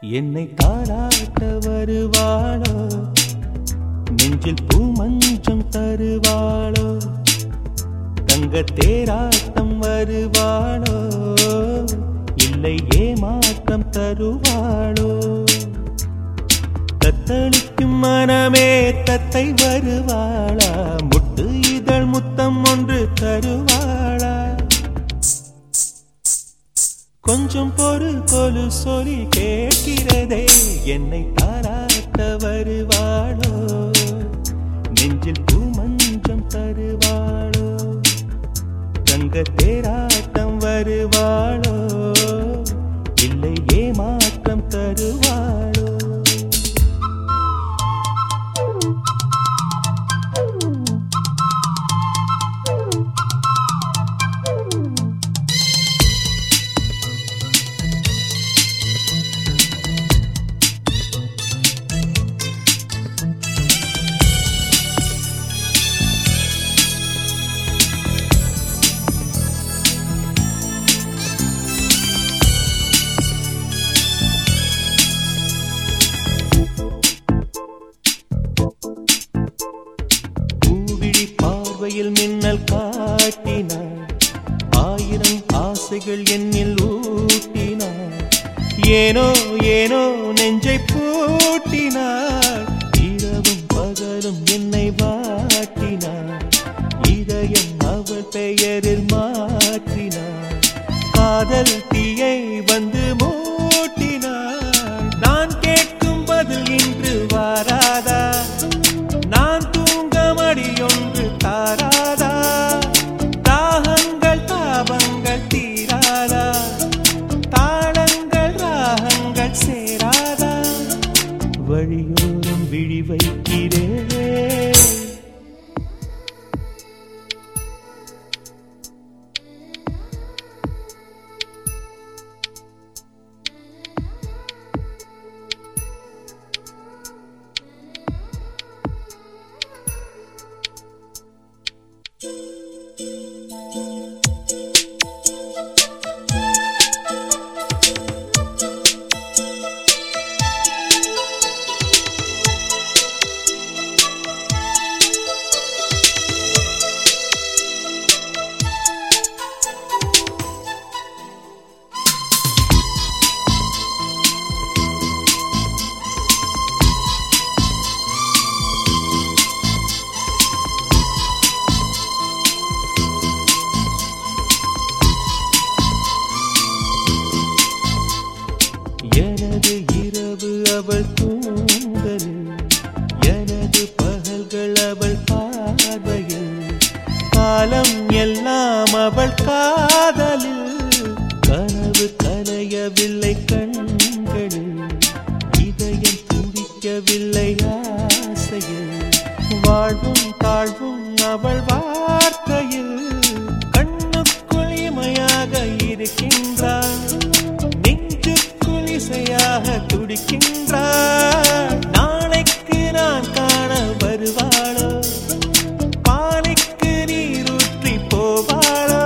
என்னை தாராட்ட வருவாளோ? நெஞ்சில் பூமஞ்சம் தருவாளோ? தங்க தேராட்டம் வருவாளோ? இல்லை ஏமாற்றம் தருவாளோ? தத்தளிக்கும் மனமே தத்தை வருவாளா? முட்டு இதழ் முத்தம் ஒன்று தருவாள்? கொஞ்சம் பொறு கொலு சொல்லி கேட்கிறதே. என்னை தாராட்ட வருவாளோ நெஞ்சில் பூமஞ்சம் தருவாளோ. தங்க தேராட்டம் வருவாளோ. இல்லை ஏமாற்றம் தருவாள். பார்வையில் மின்னல் காட்டினாள் ஆயிரம் ஆசைகள் என்னில் ஊட்டினாள் ஏனோ ஏனோ நெஞ்சை பூட்டினாள் இரவும் பகலும் என்னை வாட்டினாள் இதயம் அவள் பெயரில் மாற்றினாள் காதல் வழியோரம் விழி வைக்கிறேன் எனது இரவு அவள் தூங்கலில் எனது பகல்கள் அவள் பார்வையில் காலம் எல்லாம் அவள் காதலில் கனவு கலையவில்லை கண்களில் இதயம் துடிக்கவில்லை ஆசையில் வாழ்வும் தாழ்வும் அவள் துடிக்கின்றாள் நாளைக்கு நான் காண வருவாளோ? பாலைக்கு நீரூற்றி போவாளோ?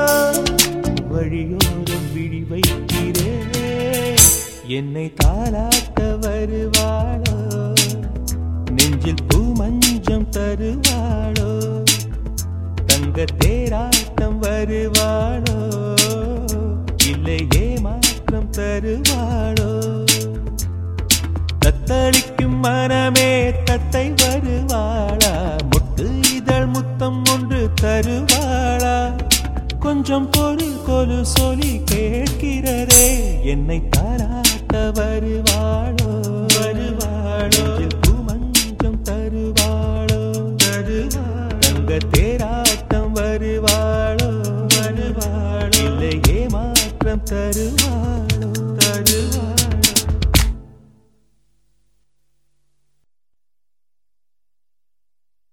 வழியோரம் விழி வைக்கிறேன் என்னை தாளாட்ட வருவாளோ? நெஞ்சில் பூமஞ்சம் தருவாளோ? தங்க தேராட்டம் வருவாளோ? தருவாளா? கொஞ்சம் பொறு கொலு சொல்லி கேட்கிறதே. என்னை தாராட்ட வருவாளோ? வருவாளோ? பூமஞ்சம் தருவாளோ? தருவாள்? தங்க தேராட்டம் வருவாளோ? வருவாள்? இல்லை ஏமாற்றம் தருவாளோ? தருவாள்?